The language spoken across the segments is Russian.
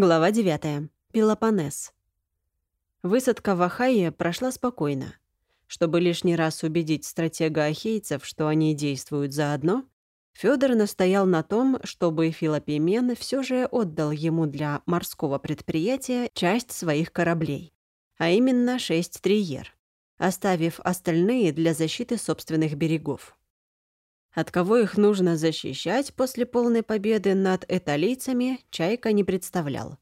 Глава 9. Пелопоннес. Высадка в Ахайе прошла спокойно. Чтобы лишний раз убедить стратега ахейцев, что они действуют заодно, Фёдор настоял на том, чтобы Филопемен все же отдал ему для морского предприятия часть своих кораблей, а именно шесть триер, оставив остальные для защиты собственных берегов. От кого их нужно защищать после полной победы над эталийцами, Чайка не представлял.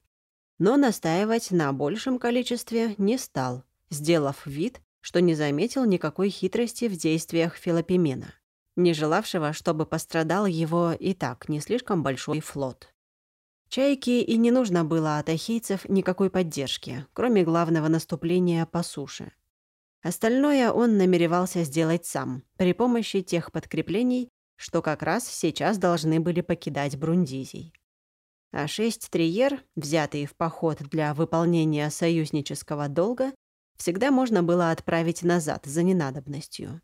Но настаивать на большем количестве не стал, сделав вид, что не заметил никакой хитрости в действиях Филопимена, не желавшего, чтобы пострадал его и так не слишком большой флот. Чайке и не нужно было от ахейцев никакой поддержки, кроме главного наступления по суше – Остальное он намеревался сделать сам, при помощи тех подкреплений, что как раз сейчас должны были покидать Брундизий. А шесть триер, взятые в поход для выполнения союзнического долга, всегда можно было отправить назад за ненадобностью.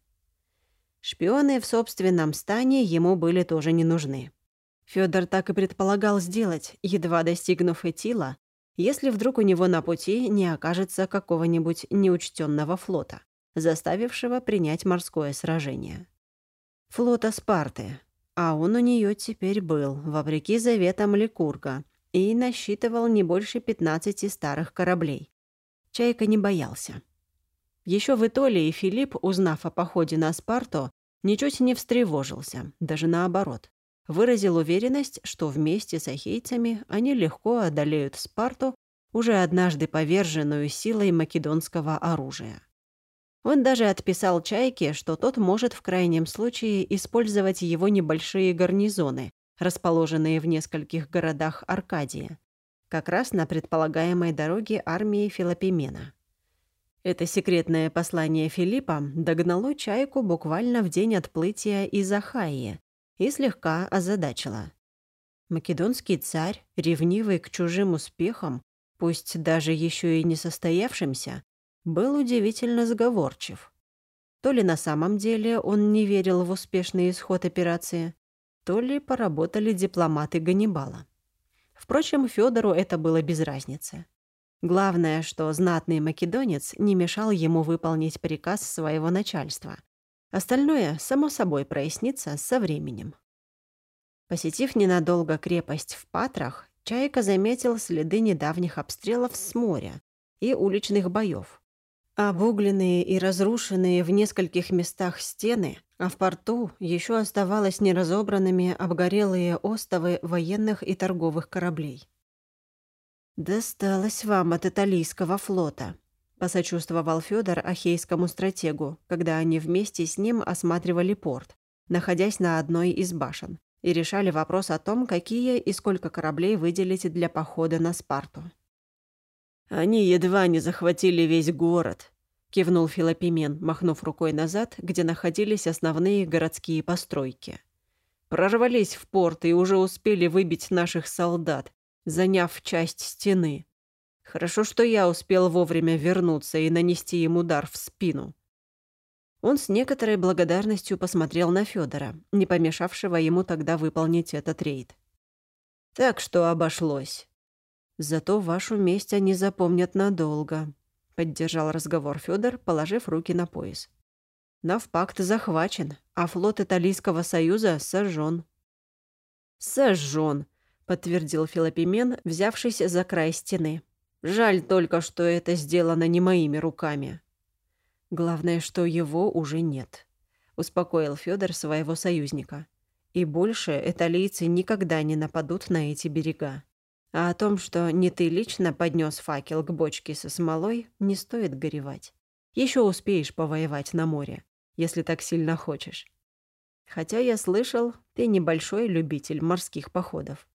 Шпионы в собственном стане ему были тоже не нужны. Фёдор так и предполагал сделать, едва достигнув Этила, если вдруг у него на пути не окажется какого-нибудь неучтенного флота, заставившего принять морское сражение. Флота Спарты, а он у нее теперь был, вопреки заветам Ликурга, и насчитывал не больше 15 старых кораблей. Чайка не боялся. Еще в Итолии Филипп, узнав о походе на Спарту, ничуть не встревожился, даже наоборот выразил уверенность, что вместе с ахейцами они легко одолеют Спарту, уже однажды поверженную силой македонского оружия. Он даже отписал Чайке, что тот может в крайнем случае использовать его небольшие гарнизоны, расположенные в нескольких городах Аркадии, как раз на предполагаемой дороге армии Филопимена. Это секретное послание Филиппа догнало Чайку буквально в день отплытия из Ахайи, и слегка озадачила. Македонский царь, ревнивый к чужим успехам, пусть даже еще и не состоявшимся, был удивительно сговорчив. То ли на самом деле он не верил в успешный исход операции, то ли поработали дипломаты Ганнибала. Впрочем, Федору это было без разницы. Главное, что знатный македонец не мешал ему выполнить приказ своего начальства, Остальное, само собой, прояснится со временем. Посетив ненадолго крепость в Патрах, Чайка заметил следы недавних обстрелов с моря и уличных боев. Обугленные и разрушенные в нескольких местах стены, а в порту еще оставалось неразобранными обгорелые остовы военных и торговых кораблей. «Досталось вам от италийского флота», посочувствовал Федор ахейскому стратегу, когда они вместе с ним осматривали порт, находясь на одной из башен, и решали вопрос о том, какие и сколько кораблей выделить для похода на Спарту. «Они едва не захватили весь город», — кивнул Филопимен, махнув рукой назад, где находились основные городские постройки. «Прорвались в порт и уже успели выбить наших солдат, заняв часть стены. Хорошо, что я успел вовремя вернуться и нанести им удар в спину. Он с некоторой благодарностью посмотрел на Федора, не помешавшего ему тогда выполнить этот рейд. Так что обошлось. Зато вашу месть они запомнят надолго, поддержал разговор Федор, положив руки на пояс. Навпакт захвачен, а флот Италийского союза сожжен. Сожжен, подтвердил Филопимен, взявшись за край стены. Жаль только, что это сделано не моими руками. Главное, что его уже нет, успокоил Федор своего союзника. И больше италийцы никогда не нападут на эти берега. А о том, что не ты лично поднес факел к бочке со смолой, не стоит горевать. Еще успеешь повоевать на море, если так сильно хочешь. Хотя я слышал, ты небольшой любитель морских походов.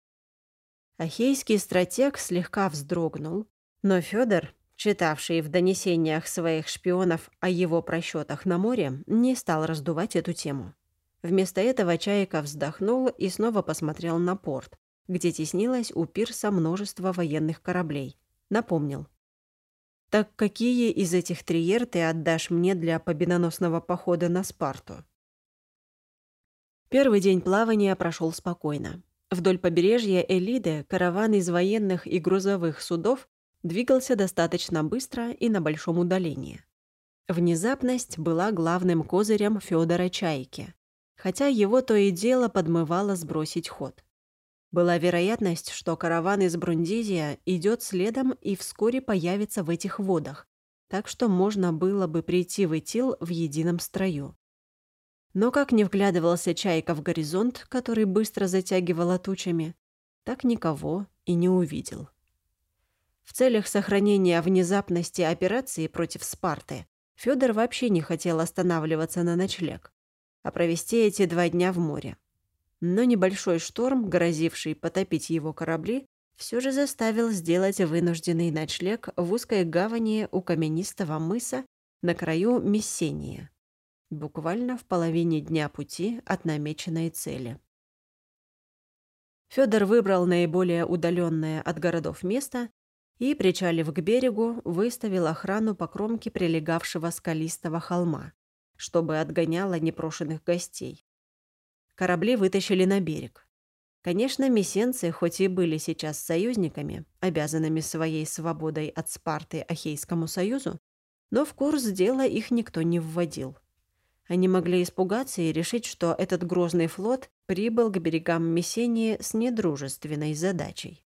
Ахейский стратег слегка вздрогнул, но Федор, читавший в донесениях своих шпионов о его просчетах на море, не стал раздувать эту тему. Вместо этого Чайка вздохнул и снова посмотрел на порт, где теснилось у пирса множество военных кораблей. Напомнил. «Так какие из этих триер ты отдашь мне для победоносного похода на Спарту?» Первый день плавания прошел спокойно. Вдоль побережья Элиды караван из военных и грузовых судов двигался достаточно быстро и на большом удалении. Внезапность была главным козырем Федора Чайки, хотя его то и дело подмывало сбросить ход. Была вероятность, что караван из Брундизия идет следом и вскоре появится в этих водах, так что можно было бы прийти в Итил в едином строю. Но как не вглядывался Чайка в горизонт, который быстро затягивала тучами, так никого и не увидел. В целях сохранения внезапности операции против Спарты Федор вообще не хотел останавливаться на ночлег, а провести эти два дня в море. Но небольшой шторм, грозивший потопить его корабли, все же заставил сделать вынужденный ночлег в узкой гавани у каменистого мыса на краю Мессения, буквально в половине дня пути от намеченной цели. Федор выбрал наиболее удаленное от городов место и, причалив к берегу, выставил охрану по кромке прилегавшего скалистого холма, чтобы отгоняло непрошенных гостей. Корабли вытащили на берег. Конечно, мессенцы, хоть и были сейчас союзниками, обязанными своей свободой от Спарты Ахейскому союзу, но в курс дела их никто не вводил. Они могли испугаться и решить, что этот грозный флот прибыл к берегам Мессении с недружественной задачей.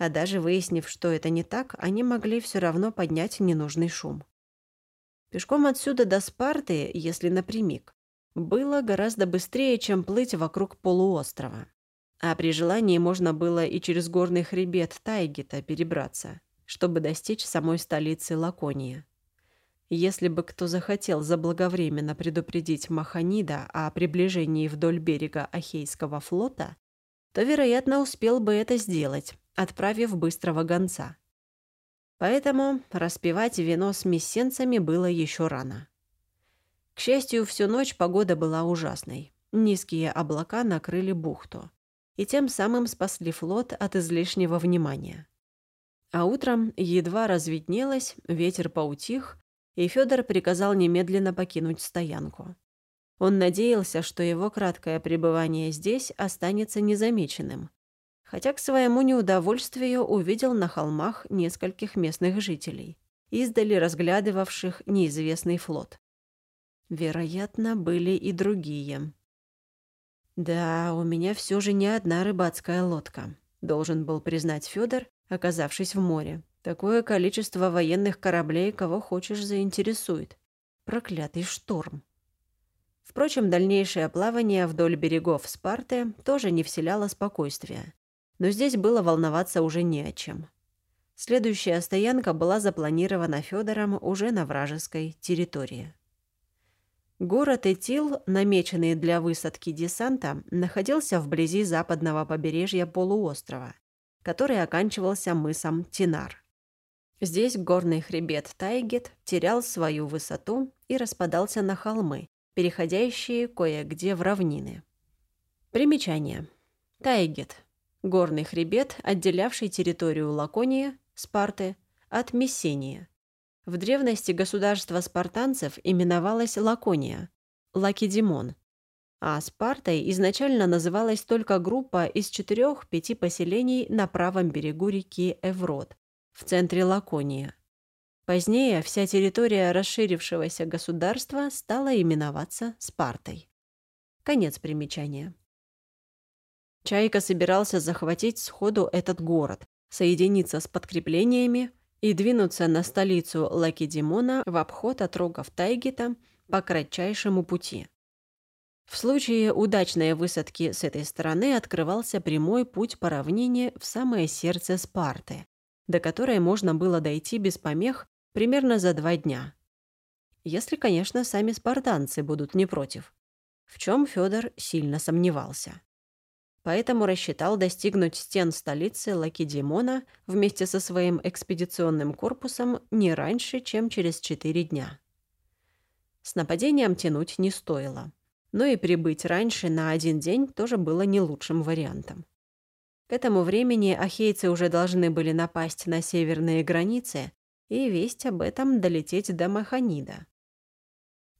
А даже выяснив, что это не так, они могли все равно поднять ненужный шум. Пешком отсюда до Спарты, если напрямик, было гораздо быстрее, чем плыть вокруг полуострова. А при желании можно было и через горный хребет Тайгита перебраться, чтобы достичь самой столицы Лаконии. Если бы кто захотел заблаговременно предупредить Маханида о приближении вдоль берега Ахейского флота, то, вероятно, успел бы это сделать, отправив быстрого гонца. Поэтому распивать вино с мессенцами было еще рано. К счастью, всю ночь погода была ужасной. Низкие облака накрыли бухту и тем самым спасли флот от излишнего внимания. А утром едва разведнелось, ветер поутих, и Федор приказал немедленно покинуть стоянку. Он надеялся, что его краткое пребывание здесь останется незамеченным, хотя к своему неудовольствию увидел на холмах нескольких местных жителей, издали разглядывавших неизвестный флот. Вероятно, были и другие. «Да, у меня все же не одна рыбацкая лодка», — должен был признать Федор, оказавшись в море. «Такое количество военных кораблей, кого хочешь, заинтересует. Проклятый шторм». Впрочем, дальнейшее плавание вдоль берегов Спарты тоже не вселяло спокойствия но здесь было волноваться уже не о чем. Следующая стоянка была запланирована Федором уже на вражеской территории. Город Этил, намеченный для высадки десанта, находился вблизи западного побережья полуострова, который оканчивался мысом Тинар. Здесь горный хребет Тайгет терял свою высоту и распадался на холмы, переходящие кое-где в равнины. Примечание. Тайгет горный хребет, отделявший территорию Лаконии, Спарты, от Мессении. В древности государство спартанцев именовалось Лакония, Лакедемон, а Спартой изначально называлась только группа из четырех-пяти поселений на правом берегу реки Эврот, в центре Лаконии. Позднее вся территория расширившегося государства стала именоваться Спартой. Конец примечания. Чайка собирался захватить сходу этот город, соединиться с подкреплениями и двинуться на столицу Лакедемона в обход от рогов Тайгита по кратчайшему пути. В случае удачной высадки с этой стороны открывался прямой путь по равнине в самое сердце Спарты, до которой можно было дойти без помех примерно за два дня. Если, конечно, сами спартанцы будут не против. В чем Федор сильно сомневался поэтому рассчитал достигнуть стен столицы Лакедемона вместе со своим экспедиционным корпусом не раньше, чем через четыре дня. С нападением тянуть не стоило, но и прибыть раньше на один день тоже было не лучшим вариантом. К этому времени ахейцы уже должны были напасть на северные границы и весть об этом долететь до Маханида.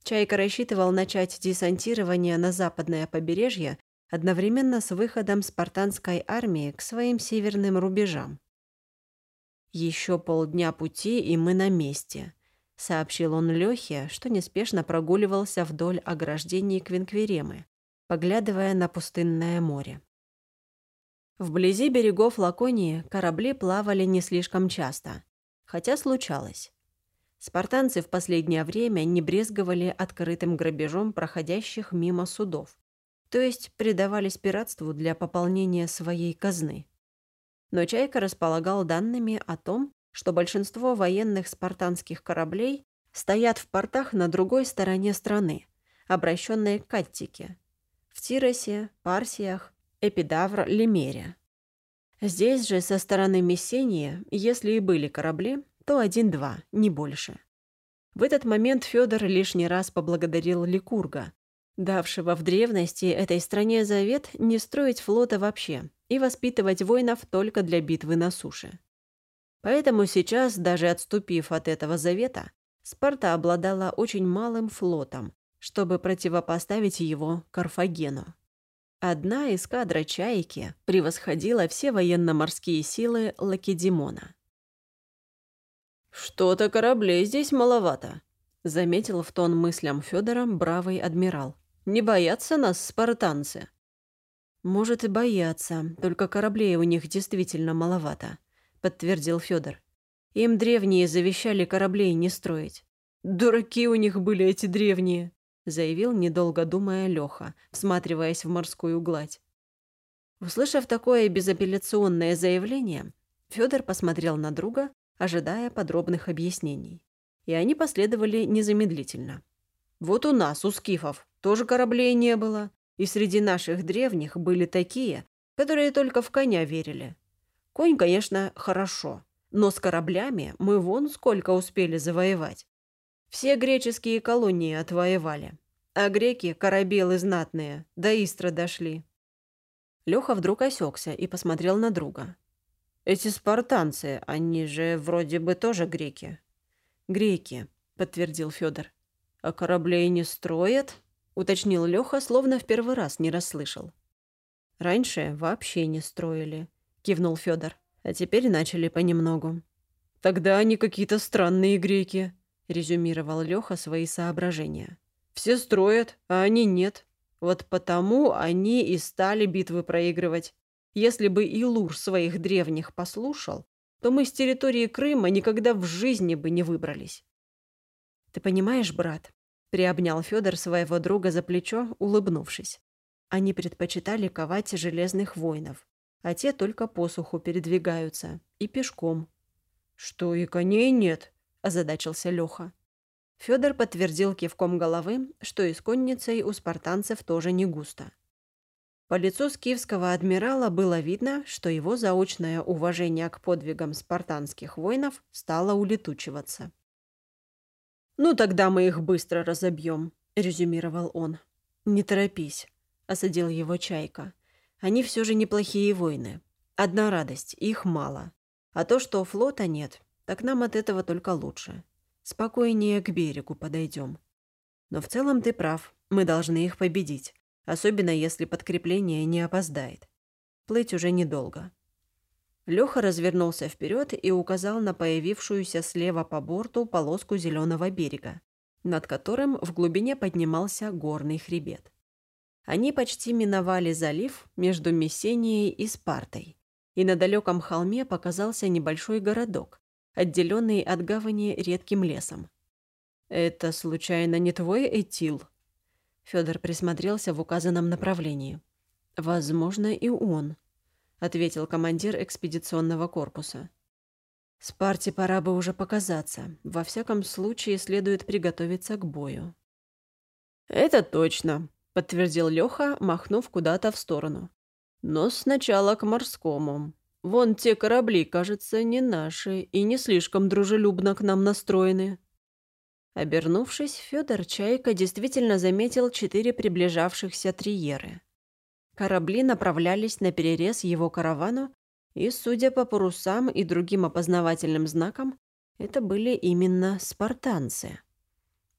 Чайка рассчитывал начать десантирование на западное побережье одновременно с выходом спартанской армии к своим северным рубежам. «Еще полдня пути, и мы на месте», — сообщил он Лёхе, что неспешно прогуливался вдоль ограждений Квинквиремы, поглядывая на пустынное море. Вблизи берегов Лаконии корабли плавали не слишком часто, хотя случалось. Спартанцы в последнее время не брезговали открытым грабежом проходящих мимо судов, то есть предавались пиратству для пополнения своей казны. Но Чайка располагал данными о том, что большинство военных спартанских кораблей стоят в портах на другой стороне страны, обращенные к Аттике, в Тиросе, Парсиях, Эпидавр, Лимере. Здесь же со стороны Мессении, если и были корабли, то один-два, не больше. В этот момент Федор лишний раз поблагодарил Ликурга, давшего в древности этой стране завет не строить флота вообще и воспитывать воинов только для битвы на суше. Поэтому сейчас, даже отступив от этого завета, Спарта обладала очень малым флотом, чтобы противопоставить его Карфагену. Одна эскадра «Чайки» превосходила все военно-морские силы Лакедемона. «Что-то кораблей здесь маловато», — заметил в тон мыслям Федора бравый адмирал. Не боятся нас спартанцы?» «Может, и боятся, только кораблей у них действительно маловато», — подтвердил Федор. «Им древние завещали кораблей не строить». «Дураки у них были эти древние», — заявил, недолго думая Леха, всматриваясь в морскую гладь. Услышав такое безапелляционное заявление, Федор посмотрел на друга, ожидая подробных объяснений. И они последовали незамедлительно. «Вот у нас, у скифов, тоже кораблей не было, и среди наших древних были такие, которые только в коня верили. Конь, конечно, хорошо, но с кораблями мы вон сколько успели завоевать. Все греческие колонии отвоевали, а греки – корабелы знатные, до Истра дошли. Леха вдруг осекся и посмотрел на друга. «Эти спартанцы, они же вроде бы тоже греки». «Греки», — подтвердил Федор. «А кораблей не строят?» — уточнил Лёха, словно в первый раз не расслышал. «Раньше вообще не строили», — кивнул Фёдор. «А теперь начали понемногу». «Тогда они какие-то странные греки», — резюмировал Лёха свои соображения. «Все строят, а они нет. Вот потому они и стали битвы проигрывать. Если бы Илур своих древних послушал, то мы с территории Крыма никогда в жизни бы не выбрались». «Ты понимаешь, брат, Приобнял Федор своего друга за плечо, улыбнувшись. Они предпочитали ковать железных воинов, а те только посуху передвигаются и пешком. «Что, и коней нет?» – озадачился Леха. Федор подтвердил кивком головы, что и с конницей у спартанцев тоже не густо. По лицу скифского адмирала было видно, что его заочное уважение к подвигам спартанских воинов стало улетучиваться. «Ну, тогда мы их быстро разобьем», — резюмировал он. «Не торопись», — осадил его Чайка. «Они все же неплохие воины. Одна радость, их мало. А то, что флота нет, так нам от этого только лучше. Спокойнее к берегу подойдем. Но в целом ты прав, мы должны их победить, особенно если подкрепление не опоздает. Плыть уже недолго. Леха развернулся вперед и указал на появившуюся слева по борту полоску зеленого берега, над которым в глубине поднимался горный хребет. Они почти миновали залив между Мессенией и Спартой, и на далеком холме показался небольшой городок, отделенный от гавани редким лесом. «Это, случайно, не твой Этил?» Федор присмотрелся в указанном направлении. «Возможно, и он», ответил командир экспедиционного корпуса. Спарте пора бы уже показаться. Во всяком случае, следует приготовиться к бою. «Это точно», — подтвердил Лёха, махнув куда-то в сторону. «Но сначала к морскому. Вон те корабли, кажется, не наши и не слишком дружелюбно к нам настроены». Обернувшись, Федор Чайка действительно заметил четыре приближавшихся триеры. Корабли направлялись на перерез его каравану, и, судя по парусам и другим опознавательным знакам, это были именно спартанцы.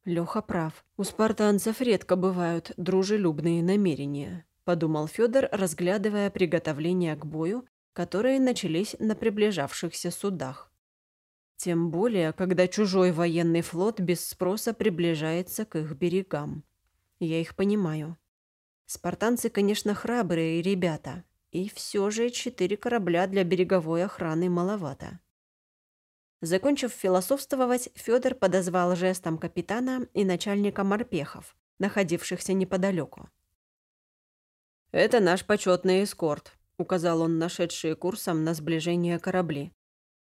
Лёха прав. У спартанцев редко бывают дружелюбные намерения. — подумал Федор, разглядывая приготовления к бою, которые начались на приближавшихся судах. Тем более, когда чужой военный флот без спроса приближается к их берегам. Я их понимаю. Спартанцы, конечно, храбрые ребята, и все же четыре корабля для береговой охраны маловато. Закончив философствовать, Федор подозвал жестом капитана и начальника морпехов, находившихся неподалеку. «Это наш почетный эскорт», — указал он нашедшие курсом на сближение корабли.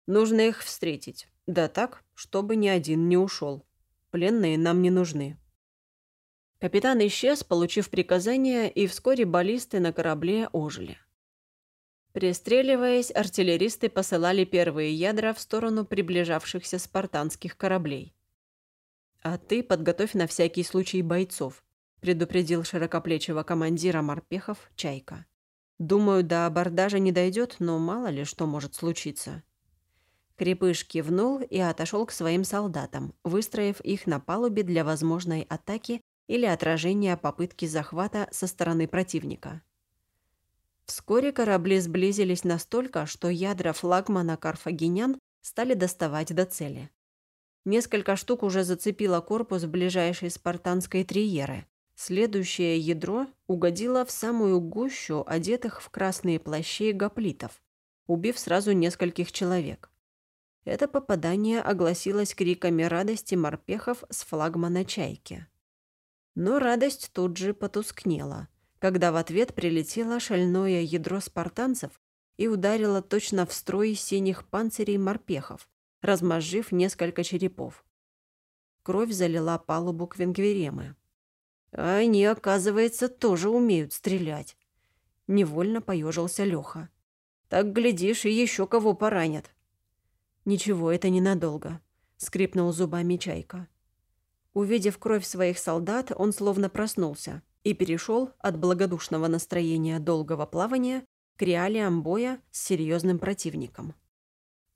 «Нужно их встретить. Да так, чтобы ни один не ушел. Пленные нам не нужны». Капитан исчез, получив приказание, и вскоре баллисты на корабле ожили. Пристреливаясь, артиллеристы посылали первые ядра в сторону приближавшихся спартанских кораблей. «А ты подготовь на всякий случай бойцов», — предупредил широкоплечего командира морпехов Чайка. «Думаю, до абордажа не дойдет, но мало ли что может случиться». Крепыш кивнул и отошел к своим солдатам, выстроив их на палубе для возможной атаки или отражения попытки захвата со стороны противника. Вскоре корабли сблизились настолько, что ядра флагмана «Карфагенян» стали доставать до цели. Несколько штук уже зацепило корпус ближайшей спартанской триеры. Следующее ядро угодило в самую гущу одетых в красные плащи гоплитов, убив сразу нескольких человек. Это попадание огласилось криками радости морпехов с флагмана «Чайки». Но радость тут же потускнела – когда в ответ прилетело шальное ядро спартанцев и ударило точно в строй синих панцирей морпехов, размозжив несколько черепов. Кровь залила палубу Квенгверемы. «Они, оказывается, тоже умеют стрелять», — невольно поежился Леха. «Так, глядишь, и еще кого поранят». «Ничего, это ненадолго», — скрипнул зубами Чайка. Увидев кровь своих солдат, он словно проснулся и перешел от благодушного настроения долгого плавания к реалиям боя с серьезным противником.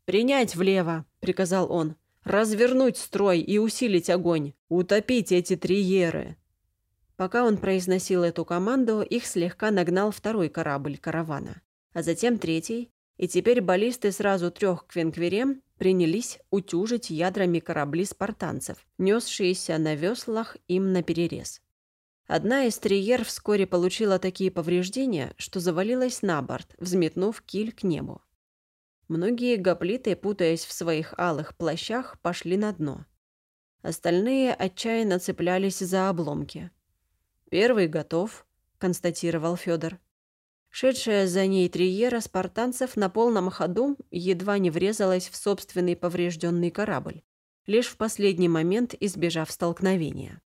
«Принять влево!» — приказал он. «Развернуть строй и усилить огонь! Утопить эти триеры!» Пока он произносил эту команду, их слегка нагнал второй корабль каравана, а затем третий, и теперь баллисты сразу трех квенкверем принялись утюжить ядрами корабли спартанцев, несшиеся на веслах им наперерез. Одна из триер вскоре получила такие повреждения, что завалилась на борт, взметнув киль к небу. Многие гоплиты, путаясь в своих алых плащах, пошли на дно. Остальные отчаянно цеплялись за обломки. «Первый готов», — констатировал Федор. Шедшая за ней триера спартанцев на полном ходу едва не врезалась в собственный поврежденный корабль, лишь в последний момент избежав столкновения.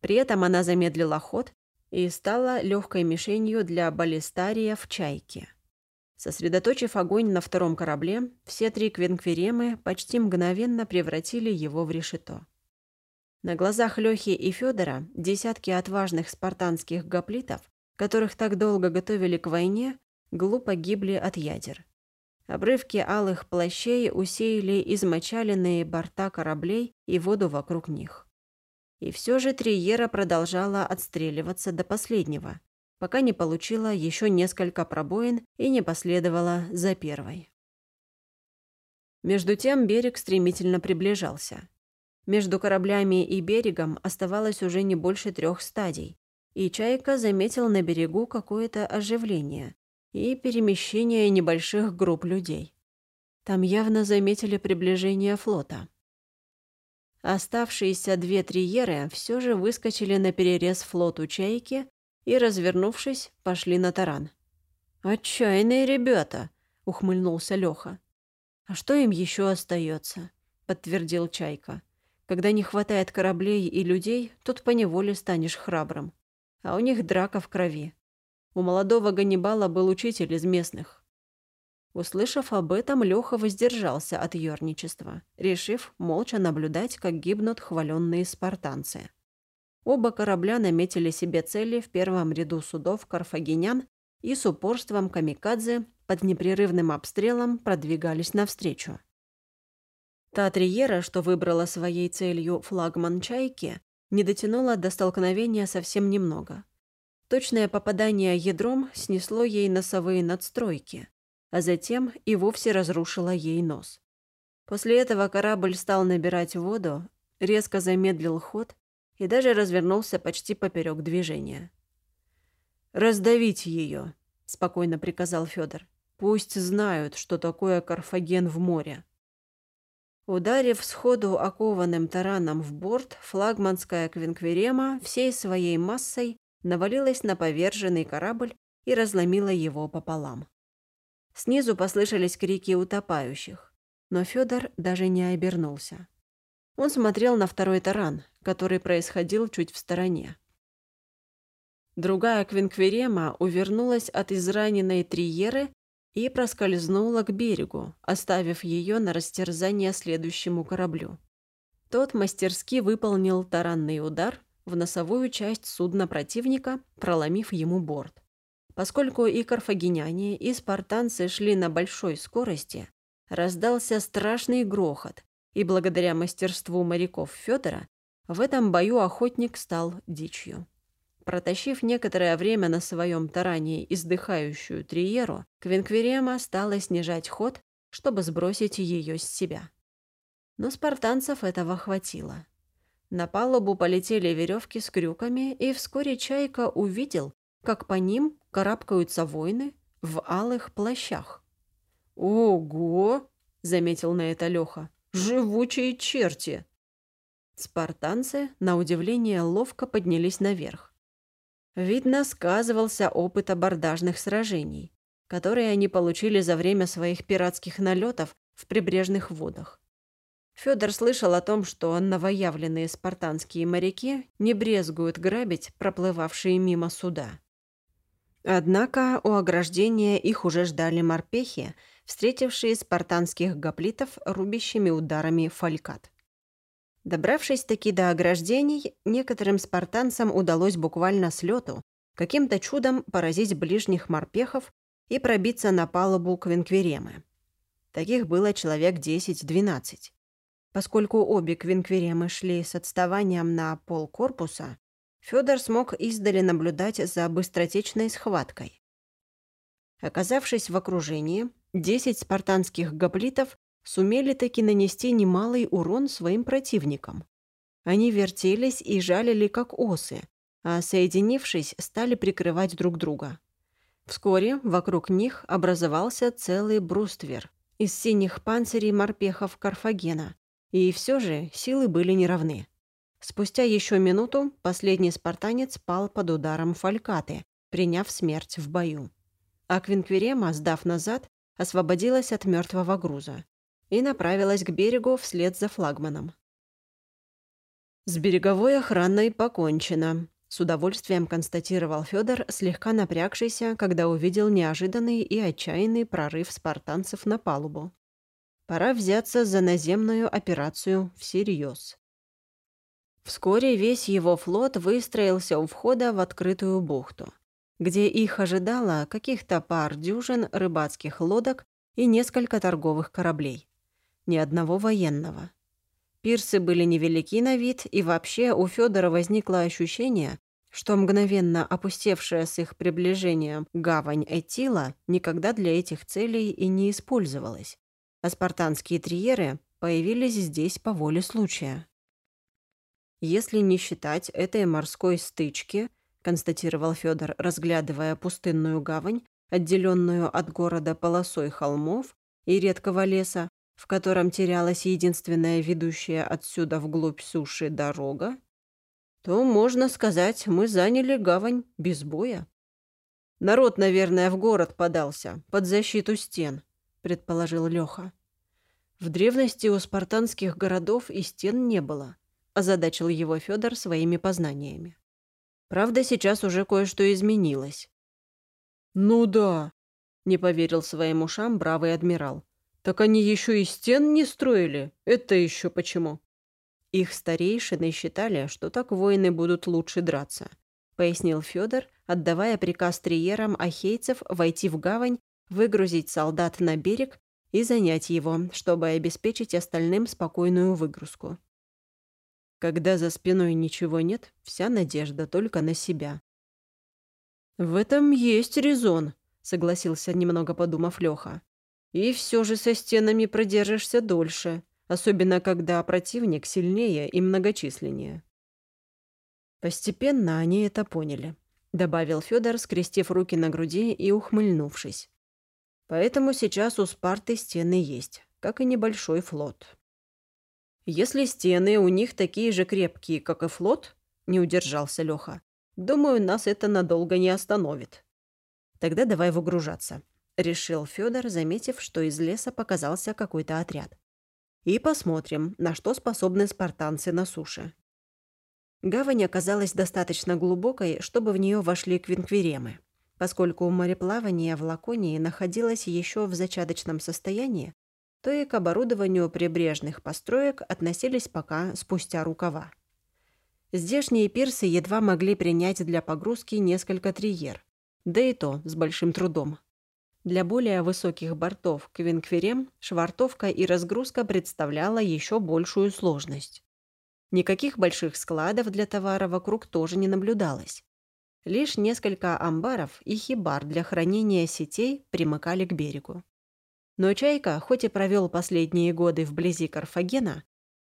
При этом она замедлила ход и стала легкой мишенью для баллистария в «Чайке». Сосредоточив огонь на втором корабле, все три квинквиремы почти мгновенно превратили его в решето. На глазах Лёхи и Федора десятки отважных спартанских гоплитов, которых так долго готовили к войне, глупо гибли от ядер. Обрывки алых плащей усеяли измочаленные борта кораблей и воду вокруг них. И все же Триера продолжала отстреливаться до последнего, пока не получила еще несколько пробоин и не последовала за первой. Между тем берег стремительно приближался. Между кораблями и берегом оставалось уже не больше трех стадий, и Чайка заметил на берегу какое-то оживление и перемещение небольших групп людей. Там явно заметили приближение флота. Оставшиеся две триеры все же выскочили на перерез флоту «Чайки» и, развернувшись, пошли на таран. «Отчаянные ребята!» — ухмыльнулся Леха. «А что им еще остается? подтвердил Чайка. «Когда не хватает кораблей и людей, тут поневоле станешь храбрым. А у них драка в крови. У молодого Ганнибала был учитель из местных. Услышав об этом, Лёха воздержался от ёрничества, решив молча наблюдать, как гибнут хваленные спартанцы. Оба корабля наметили себе цели в первом ряду судов карфагенян и с упорством камикадзе под непрерывным обстрелом продвигались навстречу. Та триера, что выбрала своей целью флагман «Чайки», не дотянула до столкновения совсем немного. Точное попадание ядром снесло ей носовые надстройки, а затем и вовсе разрушило ей нос. После этого корабль стал набирать воду, резко замедлил ход и даже развернулся почти поперек движения. «Раздавить ее», — спокойно приказал Федор. «Пусть знают, что такое Карфаген в море». Ударив сходу окованным тараном в борт, флагманская Квинквирема всей своей массой навалилась на поверженный корабль и разломила его пополам. Снизу послышались крики утопающих, но Федор даже не обернулся. Он смотрел на второй таран, который происходил чуть в стороне. Другая Квинквирема увернулась от израненной Триеры и проскользнула к берегу, оставив ее на растерзание следующему кораблю. Тот мастерски выполнил таранный удар в носовую часть судна противника, проломив ему борт. Поскольку и карфагеняне, и спартанцы шли на большой скорости, раздался страшный грохот, и благодаря мастерству моряков Федора в этом бою охотник стал дичью. Протащив некоторое время на своем таране издыхающую Триеру, Квинквирема стала снижать ход, чтобы сбросить ее с себя. Но спартанцев этого хватило. На палубу полетели веревки с крюками, и вскоре Чайка увидел, как по ним карабкаются воины в алых плащах. «Ого!» — заметил на это Леха. «Живучие черти!» Спартанцы, на удивление, ловко поднялись наверх. Видно, сказывался опыт абордажных сражений, которые они получили за время своих пиратских налетов в прибрежных водах. Федор слышал о том, что новоявленные спартанские моряки не брезгуют грабить проплывавшие мимо суда. Однако у ограждения их уже ждали морпехи, встретившие спартанских гоплитов рубящими ударами фалькат. Добравшись таки до ограждений, некоторым спартанцам удалось буквально с лету каким-то чудом поразить ближних морпехов и пробиться на палубу Квинквиремы. Таких было человек 10-12. Поскольку обе Квинквиремы шли с отставанием на пол корпуса, Федор смог издали наблюдать за быстротечной схваткой. Оказавшись в окружении, 10 спартанских гоплитов сумели таки нанести немалый урон своим противникам. Они вертелись и жалили, как осы, а, соединившись, стали прикрывать друг друга. Вскоре вокруг них образовался целый бруствер из синих панцирей морпехов Карфагена, и все же силы были неравны. Спустя еще минуту последний спартанец пал под ударом фалькаты, приняв смерть в бою. А Квинквирема, сдав назад, освободилась от мертвого груза и направилась к берегу вслед за флагманом. «С береговой охраной покончено», — с удовольствием констатировал Федор, слегка напрягшийся, когда увидел неожиданный и отчаянный прорыв спартанцев на палубу. «Пора взяться за наземную операцию всерьез». Вскоре весь его флот выстроился у входа в открытую бухту, где их ожидало каких-то пар дюжин рыбацких лодок и несколько торговых кораблей ни одного военного. Пирсы были невелики на вид, и вообще у Федора возникло ощущение, что мгновенно опустевшая с их приближением гавань Этила никогда для этих целей и не использовалась, а спартанские триеры появились здесь по воле случая. Если не считать этой морской стычки, констатировал Федор, разглядывая пустынную гавань, отделенную от города полосой холмов и редкого леса, в котором терялась единственная ведущая отсюда вглубь суши дорога, то, можно сказать, мы заняли гавань без боя. Народ, наверное, в город подался, под защиту стен, предположил Леха. В древности у спартанских городов и стен не было, озадачил его Федор своими познаниями. Правда, сейчас уже кое-что изменилось. «Ну да», — не поверил своим ушам бравый адмирал. Так они еще и стен не строили. Это еще почему? Их старейшины считали, что так воины будут лучше драться, пояснил Федор, отдавая приказ триерам ахейцев войти в гавань, выгрузить солдат на берег и занять его, чтобы обеспечить остальным спокойную выгрузку. Когда за спиной ничего нет, вся надежда только на себя. «В этом есть резон», — согласился, немного подумав Лёха. «И все же со стенами продержишься дольше, особенно когда противник сильнее и многочисленнее». Постепенно они это поняли, добавил Федор, скрестив руки на груди и ухмыльнувшись. Поэтому сейчас у Спарты стены есть, как и небольшой флот. Если стены у них такие же крепкие, как и флот, не удержался Леха, думаю, нас это надолго не остановит. Тогда давай выгружаться, решил Федор, заметив, что из леса показался какой-то отряд. И посмотрим, на что способны спартанцы на суше. Гавань оказалась достаточно глубокой, чтобы в нее вошли квинквиремы. Поскольку мореплавание в Лаконии находилось еще в зачаточном состоянии, то и к оборудованию прибрежных построек относились пока спустя рукава. Здешние пирсы едва могли принять для погрузки несколько триер, да и то с большим трудом. Для более высоких бортов Квинквирем швартовка и разгрузка представляла еще большую сложность. Никаких больших складов для товара вокруг тоже не наблюдалось. Лишь несколько амбаров и хибар для хранения сетей примыкали к берегу. Но Чайка, хоть и провел последние годы вблизи Карфагена,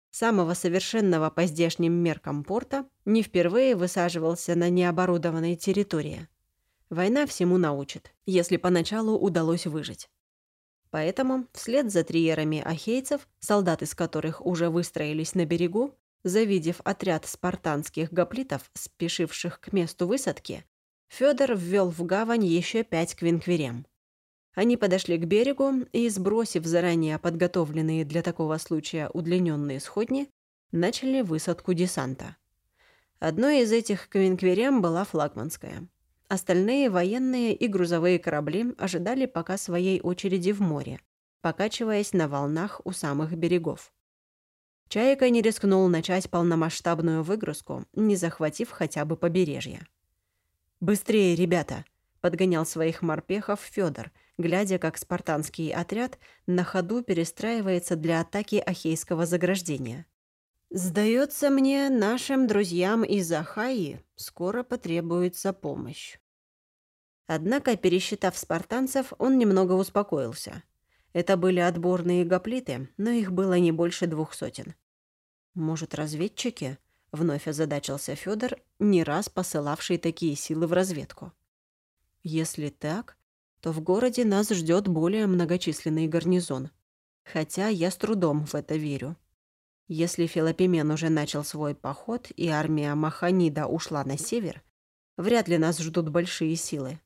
самого совершенного по здешним меркам порта, не впервые высаживался на необорудованной территории. Война всему научит, если поначалу удалось выжить. Поэтому вслед за триерами ахейцев, солдаты из которых уже выстроились на берегу, Завидев отряд спартанских гоплитов, спешивших к месту высадки, Федор ввел в гавань еще пять квинквирем. Они подошли к берегу и, сбросив заранее подготовленные для такого случая удлиненные сходни, начали высадку десанта. Одной из этих квинквирем была флагманская. Остальные военные и грузовые корабли ожидали пока своей очереди в море, покачиваясь на волнах у самых берегов. Чайка не рискнул начать полномасштабную выгрузку, не захватив хотя бы побережье. «Быстрее, ребята!» — подгонял своих морпехов Федор, глядя, как спартанский отряд на ходу перестраивается для атаки Ахейского заграждения. «Сдается мне, нашим друзьям из Ахаи скоро потребуется помощь». Однако, пересчитав спартанцев, он немного успокоился. Это были отборные гоплиты, но их было не больше двух сотен. «Может, разведчики?» — вновь озадачился Федор, не раз посылавший такие силы в разведку. «Если так, то в городе нас ждет более многочисленный гарнизон. Хотя я с трудом в это верю. Если Филопимен уже начал свой поход и армия Маханида ушла на север, вряд ли нас ждут большие силы.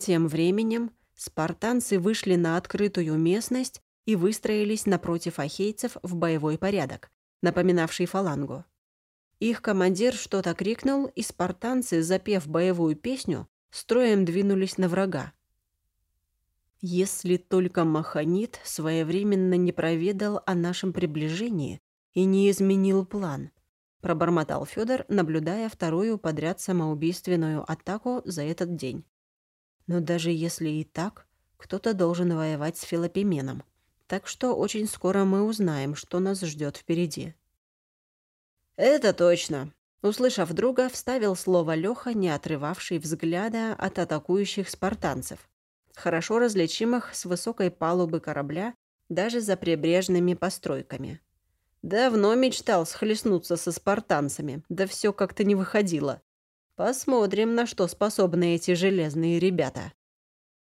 Тем временем спартанцы вышли на открытую местность и выстроились напротив ахейцев в боевой порядок, напоминавший фалангу. Их командир что-то крикнул, и спартанцы, запев боевую песню, строем двинулись на врага. Если только Маханит своевременно не проведал о нашем приближении и не изменил план, пробормотал Федор, наблюдая вторую подряд самоубийственную атаку за этот день. Но даже если и так, кто-то должен воевать с Филопименом. Так что очень скоро мы узнаем, что нас ждет впереди. «Это точно!» Услышав друга, вставил слово Леха, не отрывавший взгляда от атакующих спартанцев, хорошо различимых с высокой палубы корабля даже за прибрежными постройками. Давно мечтал схлестнуться со спартанцами, да все как-то не выходило. Посмотрим, на что способны эти железные ребята.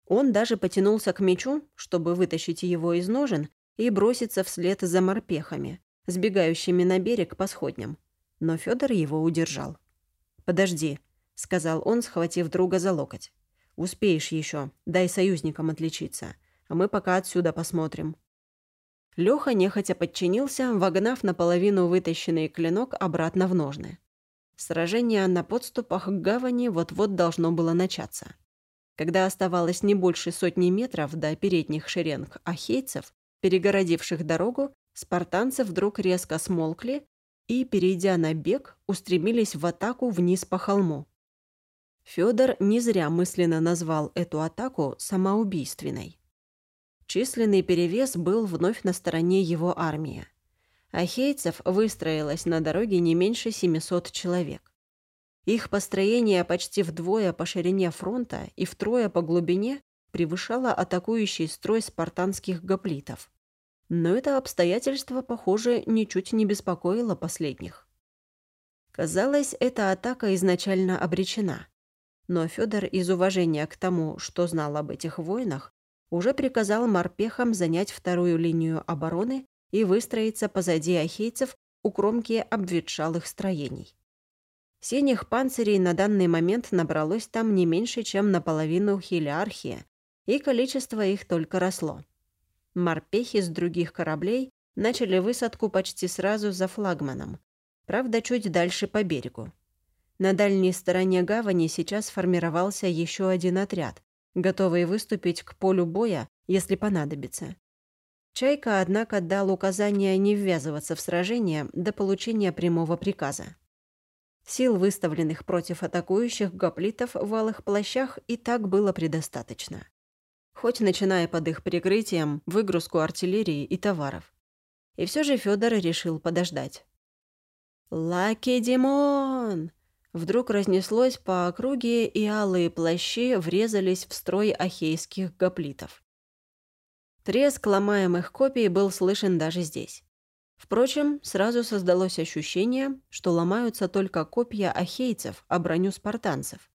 Он даже потянулся к мечу, чтобы вытащить его из ножен и броситься вслед за морпехами, сбегающими на берег по сходням. Но Федор его удержал. «Подожди», — сказал он, схватив друга за локоть. «Успеешь еще, дай союзникам отличиться, а мы пока отсюда посмотрим». Лёха нехотя подчинился, вогнав наполовину вытащенный клинок обратно в ножны. Сражение на подступах к гавани вот-вот должно было начаться. Когда оставалось не больше сотни метров до передних шеренг ахейцев, перегородивших дорогу, спартанцы вдруг резко смолкли и, перейдя на бег, устремились в атаку вниз по холму. Фёдор не зря мысленно назвал эту атаку самоубийственной. Численный перевес был вновь на стороне его армии. Ахейцев выстроилось на дороге не меньше 700 человек. Их построение почти вдвое по ширине фронта и втрое по глубине превышало атакующий строй спартанских гоплитов. Но это обстоятельство, похоже, ничуть не беспокоило последних. Казалось, эта атака изначально обречена. Но Федор из уважения к тому, что знал об этих войнах, уже приказал морпехам занять вторую линию обороны и выстроиться позади ахейцев у кромки обветшалых строений. Синих панцирей на данный момент набралось там не меньше, чем наполовину хилиархия, и количество их только росло. Морпехи с других кораблей начали высадку почти сразу за флагманом, правда, чуть дальше по берегу. На дальней стороне гавани сейчас формировался еще один отряд, готовый выступить к полю боя, если понадобится. Чайка, однако, дал указание не ввязываться в сражение до получения прямого приказа. Сил, выставленных против атакующих гоплитов в алых плащах, и так было предостаточно. Хоть начиная под их прикрытием выгрузку артиллерии и товаров. И все же Федор решил подождать. «Лаки Димон!» Вдруг разнеслось по округе, и алые плащи врезались в строй ахейских гоплитов. Треск ломаемых копий был слышен даже здесь. Впрочем, сразу создалось ощущение, что ломаются только копья ахейцев, а броню спартанцев.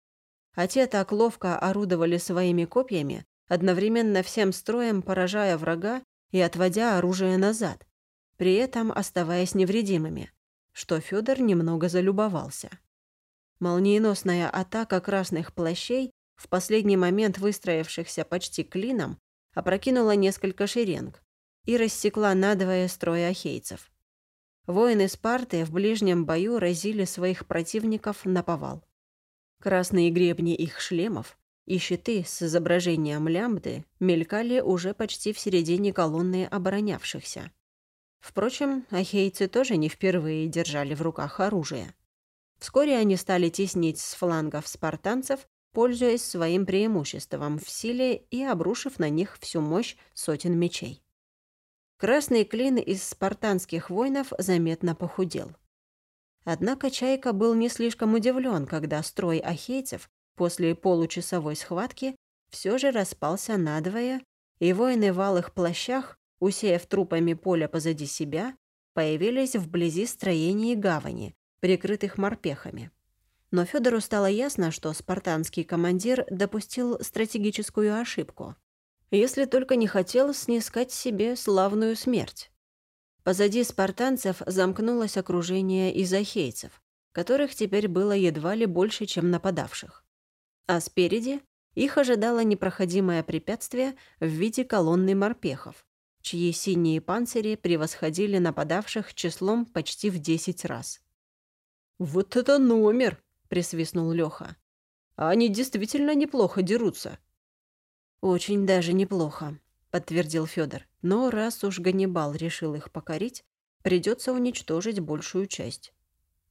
А те так ловко орудовали своими копьями, одновременно всем строем поражая врага и отводя оружие назад, при этом оставаясь невредимыми, что Федор немного залюбовался. Молниеносная атака красных плащей, в последний момент выстроившихся почти клином, опрокинула несколько шеренг и рассекла надвое строй ахейцев. Воины Спарты в ближнем бою разили своих противников на повал. Красные гребни их шлемов и щиты с изображением лямбды мелькали уже почти в середине колонны оборонявшихся. Впрочем, ахейцы тоже не впервые держали в руках оружие. Вскоре они стали теснить с флангов спартанцев, пользуясь своим преимуществом в силе и обрушив на них всю мощь сотен мечей. Красный клин из спартанских воинов заметно похудел. Однако Чайка был не слишком удивлен, когда строй ахейцев после получасовой схватки все же распался надвое, и воины в алых плащах, усеяв трупами поля позади себя, появились вблизи строений гавани, прикрытых морпехами. Но Федору стало ясно, что спартанский командир допустил стратегическую ошибку. Если только не хотел снискать себе славную смерть. Позади спартанцев замкнулось окружение из ахейцев, которых теперь было едва ли больше, чем нападавших. А спереди их ожидало непроходимое препятствие в виде колонны морпехов, чьи синие панцири превосходили нападавших числом почти в 10 раз. «Вот это номер!» — присвистнул Лёха. «Они действительно неплохо дерутся». «Очень даже неплохо», — подтвердил Федор. «Но раз уж Ганнибал решил их покорить, придется уничтожить большую часть».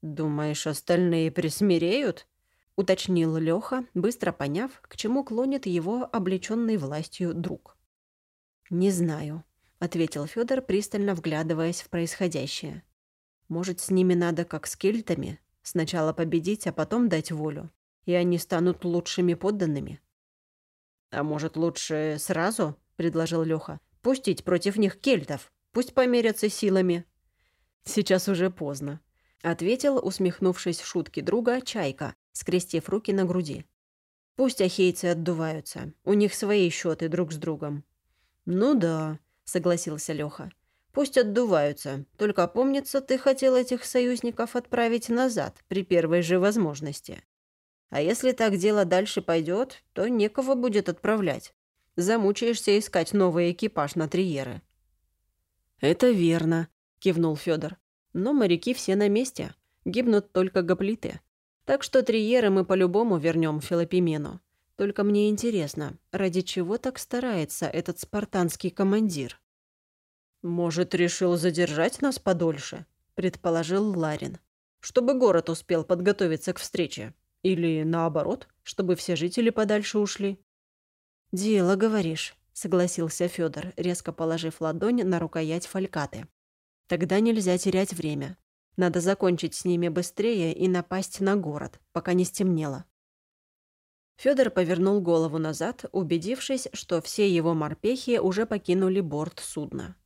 «Думаешь, остальные присмиреют?» — уточнил Лёха, быстро поняв, к чему клонит его облечённый властью друг. «Не знаю», — ответил Федор, пристально вглядываясь в происходящее. Может, с ними надо как с кельтами? Сначала победить, а потом дать волю. И они станут лучшими подданными. «А может, лучше сразу?» — предложил Лёха. «Пустить против них кельтов. Пусть померятся силами». «Сейчас уже поздно», — ответил, усмехнувшись шутки друга, Чайка, скрестив руки на груди. «Пусть ахейцы отдуваются. У них свои счеты друг с другом». «Ну да», — согласился Лёха. Пусть отдуваются. Только помнится, ты хотел этих союзников отправить назад при первой же возможности. А если так дело дальше пойдет, то некого будет отправлять. Замучаешься искать новый экипаж на Триеры». «Это верно», — кивнул Федор. «Но моряки все на месте. Гибнут только гоплиты. Так что Триеры мы по-любому вернем Филопимену. Только мне интересно, ради чего так старается этот спартанский командир?» «Может, решил задержать нас подольше?» – предположил Ларин. «Чтобы город успел подготовиться к встрече. Или, наоборот, чтобы все жители подальше ушли». «Дело, говоришь», – согласился Федор, резко положив ладонь на рукоять фалькаты. «Тогда нельзя терять время. Надо закончить с ними быстрее и напасть на город, пока не стемнело. Федор повернул голову назад, убедившись, что все его морпехи уже покинули борт судна.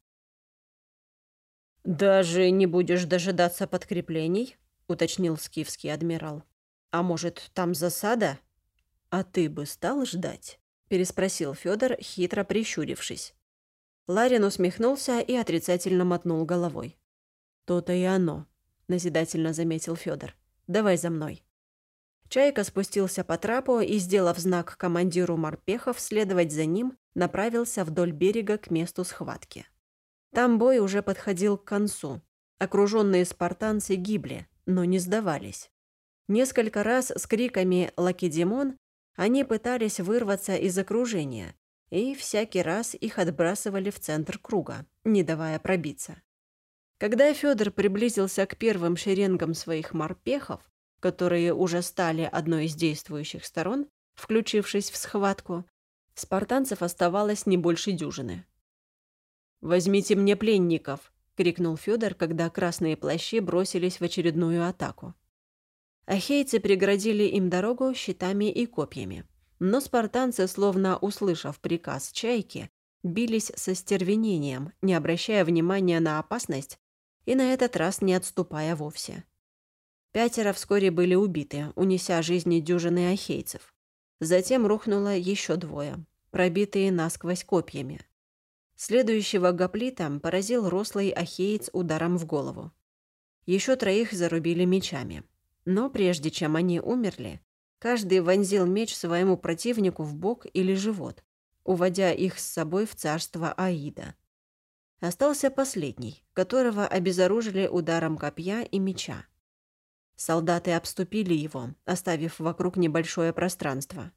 «Даже не будешь дожидаться подкреплений?» — уточнил скифский адмирал. «А может, там засада?» «А ты бы стал ждать?» — переспросил Федор, хитро прищурившись. Ларин усмехнулся и отрицательно мотнул головой. «То-то и оно», — назидательно заметил Федор. «Давай за мной». Чайка спустился по трапу и, сделав знак командиру морпехов следовать за ним, направился вдоль берега к месту схватки. Там бой уже подходил к концу. Окруженные спартанцы гибли, но не сдавались. Несколько раз с криками «Лакедемон» они пытались вырваться из окружения, и всякий раз их отбрасывали в центр круга, не давая пробиться. Когда Федор приблизился к первым шеренгам своих морпехов, которые уже стали одной из действующих сторон, включившись в схватку, спартанцев оставалось не больше дюжины. «Возьмите мне пленников!» — крикнул Федор, когда красные плащи бросились в очередную атаку. Ахейцы преградили им дорогу щитами и копьями. Но спартанцы, словно услышав приказ чайки, бились со стервенением, не обращая внимания на опасность и на этот раз не отступая вовсе. Пятеро вскоре были убиты, унеся жизни дюжины ахейцев. Затем рухнуло еще двое, пробитые насквозь копьями. Следующего гоплита поразил рослый ахеец ударом в голову. Еще троих зарубили мечами. Но прежде чем они умерли, каждый вонзил меч своему противнику в бок или живот, уводя их с собой в царство Аида. Остался последний, которого обезоружили ударом копья и меча. Солдаты обступили его, оставив вокруг небольшое пространство.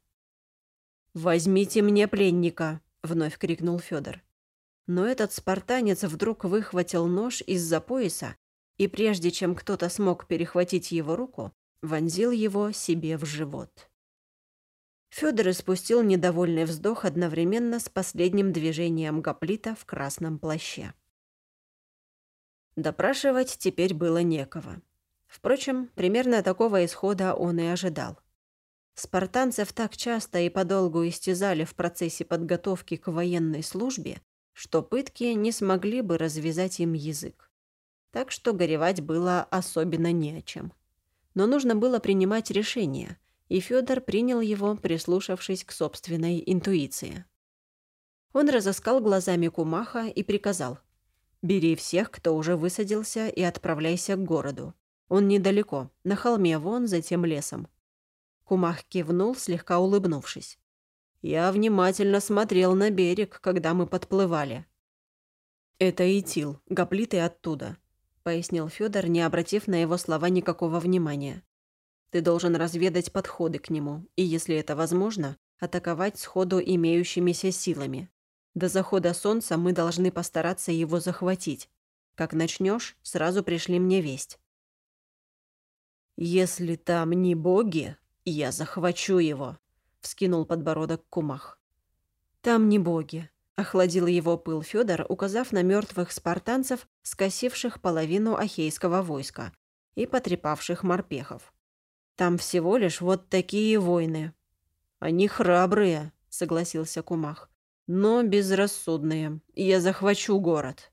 «Возьмите мне пленника!» — вновь крикнул Федор. Но этот спартанец вдруг выхватил нож из-за пояса и прежде чем кто-то смог перехватить его руку, вонзил его себе в живот. Федор испустил недовольный вздох одновременно с последним движением гоплита в красном плаще. Допрашивать теперь было некого. Впрочем, примерно такого исхода он и ожидал. Спартанцев так часто и подолгу истязали в процессе подготовки к военной службе, что пытки не смогли бы развязать им язык. Так что горевать было особенно не о чем. Но нужно было принимать решение, и Федор принял его, прислушавшись к собственной интуиции. Он разыскал глазами Кумаха и приказал «Бери всех, кто уже высадился, и отправляйся к городу. Он недалеко, на холме вон за тем лесом. Кумах кивнул, слегка улыбнувшись. Я внимательно смотрел на берег, когда мы подплывали. «Это Итил, гоплиты оттуда», — пояснил Федор, не обратив на его слова никакого внимания. «Ты должен разведать подходы к нему, и, если это возможно, атаковать сходу имеющимися силами. До захода солнца мы должны постараться его захватить. Как начнешь, сразу пришли мне весть. «Если там не боги, я захвачу его», — вскинул подбородок Кумах. «Там не боги», — охладил его пыл Федор, указав на мертвых спартанцев, скосивших половину ахейского войска и потрепавших морпехов. «Там всего лишь вот такие войны». «Они храбрые», — согласился Кумах, — «но безрассудные. Я захвачу город».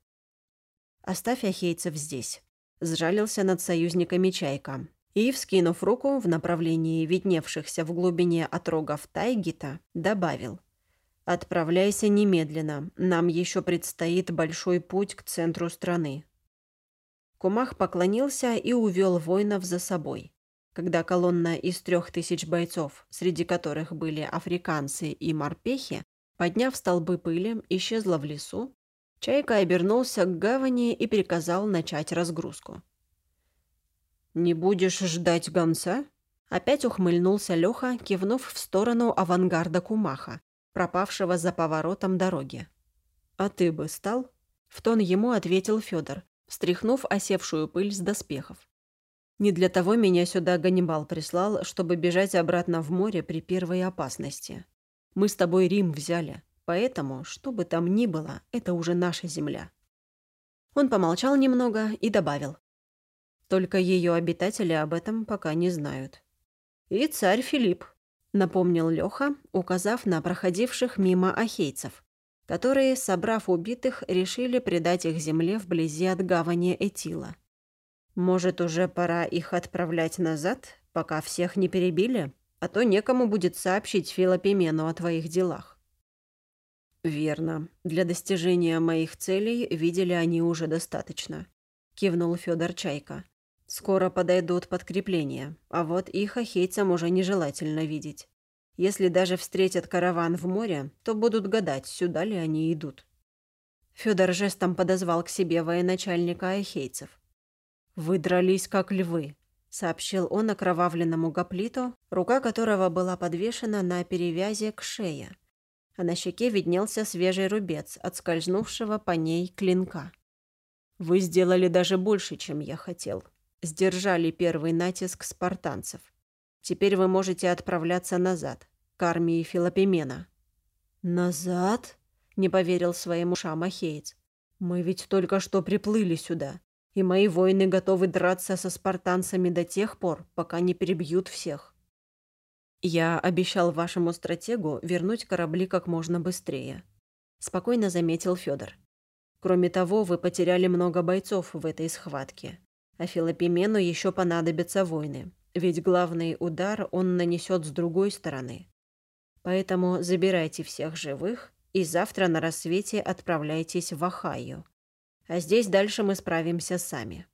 «Оставь ахейцев здесь», — сжалился над союзниками Чайка и, вскинув руку в направлении видневшихся в глубине отрогов Тайгита, добавил «Отправляйся немедленно, нам еще предстоит большой путь к центру страны». Кумах поклонился и увел воинов за собой. Когда колонна из трех тысяч бойцов, среди которых были африканцы и морпехи, подняв столбы пыли, исчезла в лесу, Чайка обернулся к гавани и приказал начать разгрузку. «Не будешь ждать гонца?» Опять ухмыльнулся Леха, кивнув в сторону авангарда Кумаха, пропавшего за поворотом дороги. «А ты бы стал?» В тон ему ответил Федор, встряхнув осевшую пыль с доспехов. «Не для того меня сюда Ганнибал прислал, чтобы бежать обратно в море при первой опасности. Мы с тобой Рим взяли, поэтому, что бы там ни было, это уже наша земля». Он помолчал немного и добавил. Только ее обитатели об этом пока не знают. «И царь Филипп», — напомнил Леха, указав на проходивших мимо ахейцев, которые, собрав убитых, решили предать их земле вблизи от гавани Этила. «Может, уже пора их отправлять назад, пока всех не перебили? А то некому будет сообщить Филопимену о твоих делах». «Верно. Для достижения моих целей видели они уже достаточно», — кивнул Федор Чайка. «Скоро подойдут подкрепления, а вот их ахейцам уже нежелательно видеть. Если даже встретят караван в море, то будут гадать, сюда ли они идут». Федор жестом подозвал к себе военачальника ахейцев. «Вы дрались, как львы», — сообщил он окровавленному гоплиту, рука которого была подвешена на перевязи к шее, а на щеке виднелся свежий рубец от скользнувшего по ней клинка. «Вы сделали даже больше, чем я хотел. Сдержали первый натиск спартанцев. Теперь вы можете отправляться назад, к армии Филопимена». «Назад?» — не поверил своим ушам. «Мы ведь только что приплыли сюда, и мои воины готовы драться со спартанцами до тех пор, пока не перебьют всех». «Я обещал вашему стратегу вернуть корабли как можно быстрее», — спокойно заметил Федор. «Кроме того, вы потеряли много бойцов в этой схватке, а Филопимену еще понадобятся войны, ведь главный удар он нанесет с другой стороны. Поэтому забирайте всех живых и завтра на рассвете отправляйтесь в Ахайю. А здесь дальше мы справимся сами».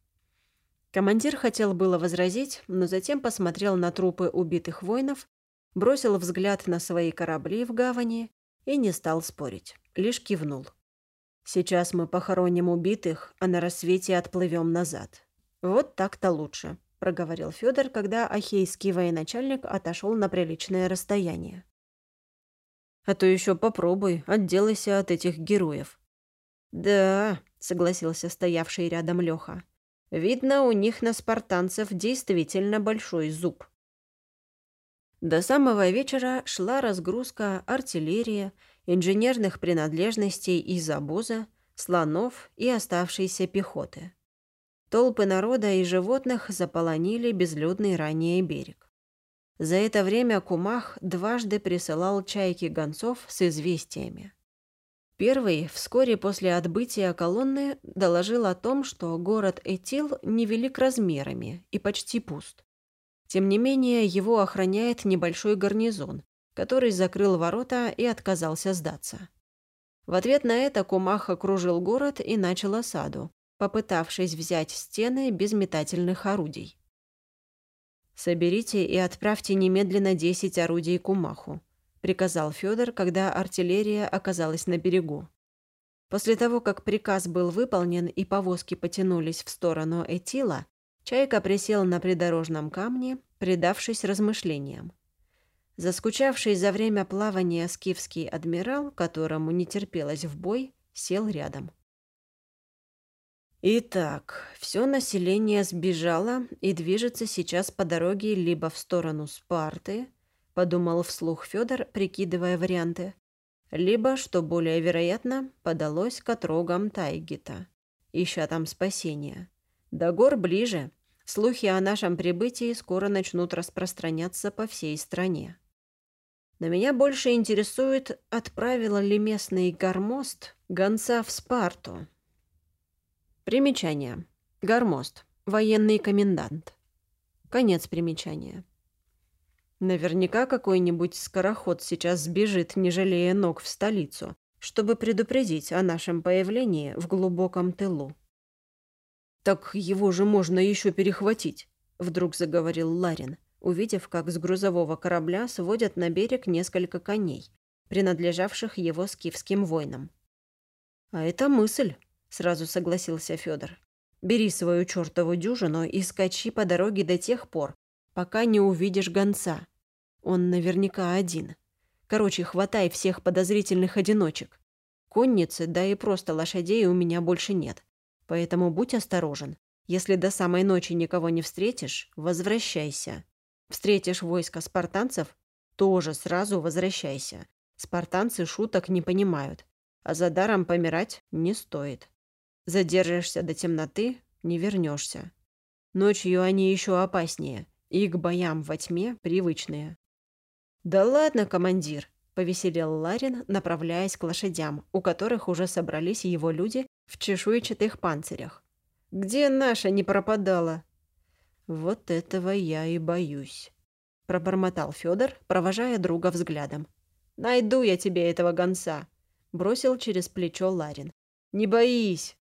Командир хотел было возразить, но затем посмотрел на трупы убитых воинов, бросил взгляд на свои корабли в гавани и не стал спорить, лишь кивнул. «Сейчас мы похороним убитых, а на рассвете отплывем назад. Вот так-то лучше проговорил Федор, когда ахейский военачальник отошел на приличное расстояние. «А то еще попробуй, отделайся от этих героев». «Да», — согласился стоявший рядом Леха. «Видно, у них на спартанцев действительно большой зуб». До самого вечера шла разгрузка артиллерии, инженерных принадлежностей из обоза, слонов и оставшейся пехоты. Толпы народа и животных заполонили безлюдный ранее берег. За это время Кумах дважды присылал чайки гонцов с известиями. Первый, вскоре после отбытия колонны, доложил о том, что город Этил невелик размерами и почти пуст. Тем не менее, его охраняет небольшой гарнизон, который закрыл ворота и отказался сдаться. В ответ на это Кумах окружил город и начал осаду, попытавшись взять стены без метательных орудий. «Соберите и отправьте немедленно 10 орудий к Умаху», — приказал Федор, когда артиллерия оказалась на берегу. После того, как приказ был выполнен и повозки потянулись в сторону Этила, Чайка присел на придорожном камне, предавшись размышлениям. Заскучавший за время плавания скифский адмирал, которому не терпелось в бой, сел рядом. Итак, все население сбежало и движется сейчас по дороге либо в сторону Спарты, подумал вслух Федор, прикидывая варианты, либо, что более вероятно, подалось к отрогам Тайгита, ища там спасения. До гор ближе. Слухи о нашем прибытии скоро начнут распространяться по всей стране. Но меня больше интересует, отправила ли местный гармост гонца в Спарту, Примечание. Гармост. Военный комендант. Конец примечания. Наверняка какой-нибудь скороход сейчас сбежит, не жалея ног, в столицу, чтобы предупредить о нашем появлении в глубоком тылу. «Так его же можно еще перехватить», — вдруг заговорил Ларин, увидев, как с грузового корабля сводят на берег несколько коней, принадлежавших его скифским воинам. «А это мысль», сразу согласился Федор. Бери свою чертову дюжину и скачи по дороге до тех пор, пока не увидишь гонца. Он наверняка один. Короче, хватай всех подозрительных одиночек. Конницы, да и просто лошадей у меня больше нет. Поэтому будь осторожен. Если до самой ночи никого не встретишь, возвращайся. Встретишь войско спартанцев, тоже сразу возвращайся. Спартанцы шуток не понимают, а за даром помирать не стоит. Задержишься до темноты – не вернешься. Ночью они еще опаснее, и к боям во тьме привычные. «Да ладно, командир», — повеселел Ларин, направляясь к лошадям, у которых уже собрались его люди в чешуйчатых панцирях. «Где наша не пропадала?» «Вот этого я и боюсь», — пробормотал Федор, провожая друга взглядом. «Найду я тебе этого гонца», — бросил через плечо Ларин. «Не боись,